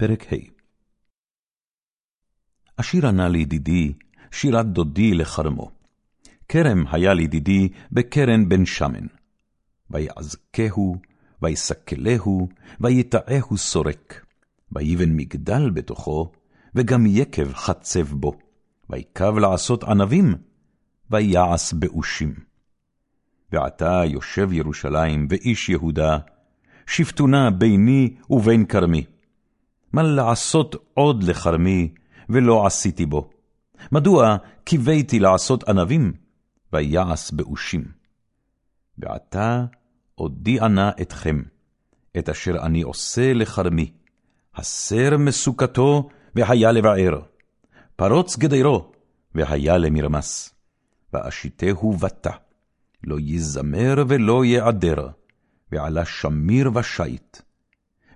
פרק ה' אשירה נא לידידי, שירת דודי לכרמו. כרם היה לידידי בקרן בן שמן. ויעזקהו, ויסקלהו, ויטעהו סורק. ויבן מגדל בתוכו, וגם יקב חצב בו. ויקב לעשות ענבים, ויעש באושים. ועתה יושב ירושלים ואיש יהודה, שפטונה ביני ובין כרמי. מה לעשות עוד לכרמי, ולא עשיתי בו? מדוע קיוויתי לעשות ענבים, ויעש באושים? ועתה אודיע נא אתכם, את אשר אני עושה לכרמי, הסר מסוכתו, והיה לבער, פרוץ גדרו, והיה למרמס. ואשיתהו בתה, לא יזמר ולא יעדר, ועלה שמיר ושיט.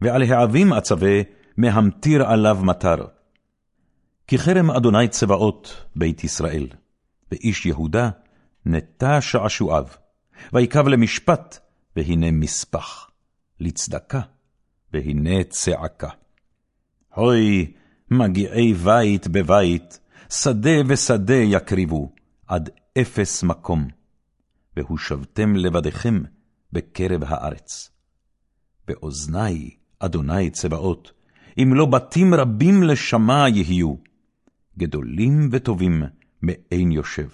ועל העבים אצווה, מהמטיר עליו מטר. כי חרם אדוני צבאות בית ישראל, ואיש יהודה נטע שעשועיו, ויקב למשפט, והנה מספח, לצדקה, והנה צעקה. הוי, מגיעי בית בבית, שדה ושדה יקריבו, עד אפס מקום, והושבתם לבדיכם בקרב הארץ. באוזני, אדוני צבאות, אם לא בתים רבים לשמה יהיו, גדולים וטובים מאין יושב.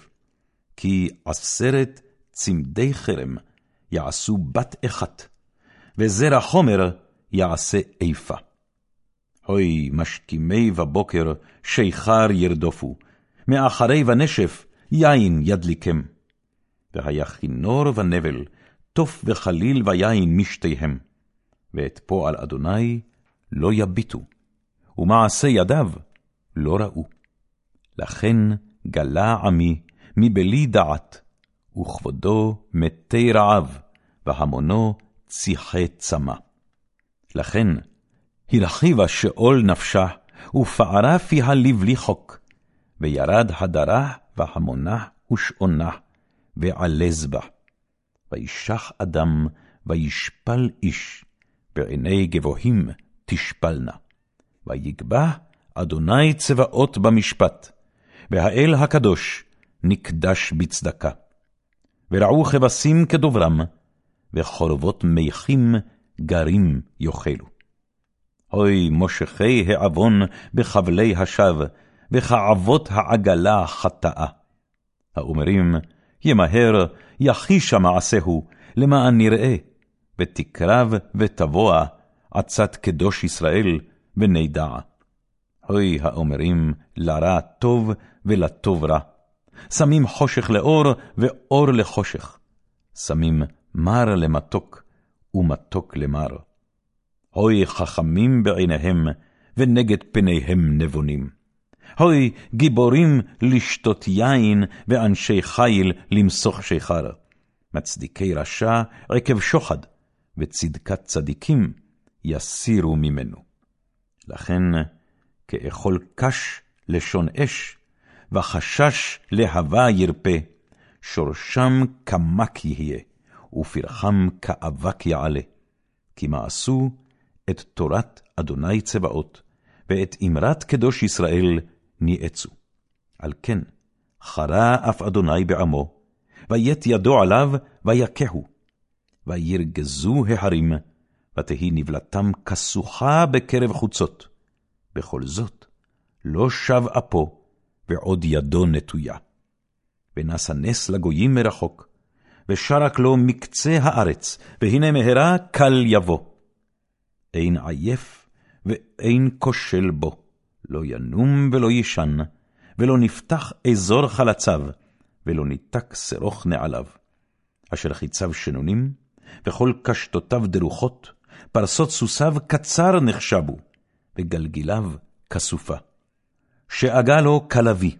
כי עשרת צמדי חרם יעשו בת אחת, וזרע חומר יעשה איפה. הוי משכימי בבוקר שיכר ירדופו, מאחרי ונשף יין ידליקם. והיה כינור ונבל, תוף וחליל ויין משתיהם. ואת פועל אדוני לא יביטו, ומעשה ידיו לא ראו. לכן גלה עמי מבלי דעת, וכבודו מתי רעב, והמונו ציחי צמא. לכן הרחיבה שאול נפשה, ופערה פיה לבלי חוק, וירד הדרה והמונה ושעונה, ועלז בה. וישח אדם, וישפל איש, בעיני גבוהים תשפלנה. ויגבה אדוני צבאות במשפט, והאל הקדוש נקדש בצדקה. ורעו כבשים כדוברם, וחורבות מיכים גרים יאכלו. אוי מושכי העוון בחבלי השווא, וכעבות העגלה חטאה. האומרים, ימהר, יחישה מעשהו, למען נראה, ותקרב ותבוע עצת קדוש ישראל, ונדע. הוי האומרים, לרע טוב ולטוב רע. שמים חושך לאור, ואור לחושך. שמים מר למתוק, ומתוק למר. הוי חכמים בעיניהם, ונגד פניהם נבונים. הוי גיבורים לשתות יין, ואנשי חיל למסוך שיכר. מצדיקי רשע עקב שוחד, וצדקת צדיקים יסירו ממנו. לכן, כאכול קש לשון אש, וחשש להבה ירפה, שורשם כמק יהיה, ופרחם כאבק יעלה. כי מעשו את תורת אדוני צבאות, ואת אמרת קדוש ישראל ניאצו. על כן, חרה אף אדוני בעמו, ויית ידו עליו, ויכהו. וירגזו ההרים, ותהי נבלתם כסוחה בקרב חוצות. בכל זאת, לא שב אפו, ועוד ידו נטויה. ונס הנס לגויים מרחוק, ושרק לו מקצה הארץ, והנה מהרה קל יבוא. אין עייף ואין כושל בו, לא ינום ולא ישן, ולא נפתח אזור חלציו, ולא ניתק שרוך נעליו. אשר חיציו שנונים, וכל קשתותיו דרוכות, פרסות סוסיו קצר נחשבו, וגלגיליו כסופה. שאגה לו כלביא,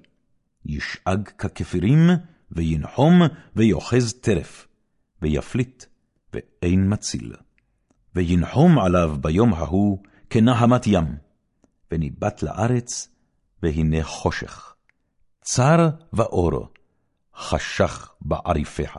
ישאג ככפירים, וינחום, ויאחז טרף, ויפליט, ואין מציל. וינחום עליו ביום ההוא כנהמת ים, וניבט לארץ, והנה חושך. צר ואור, חשך בעריפיה.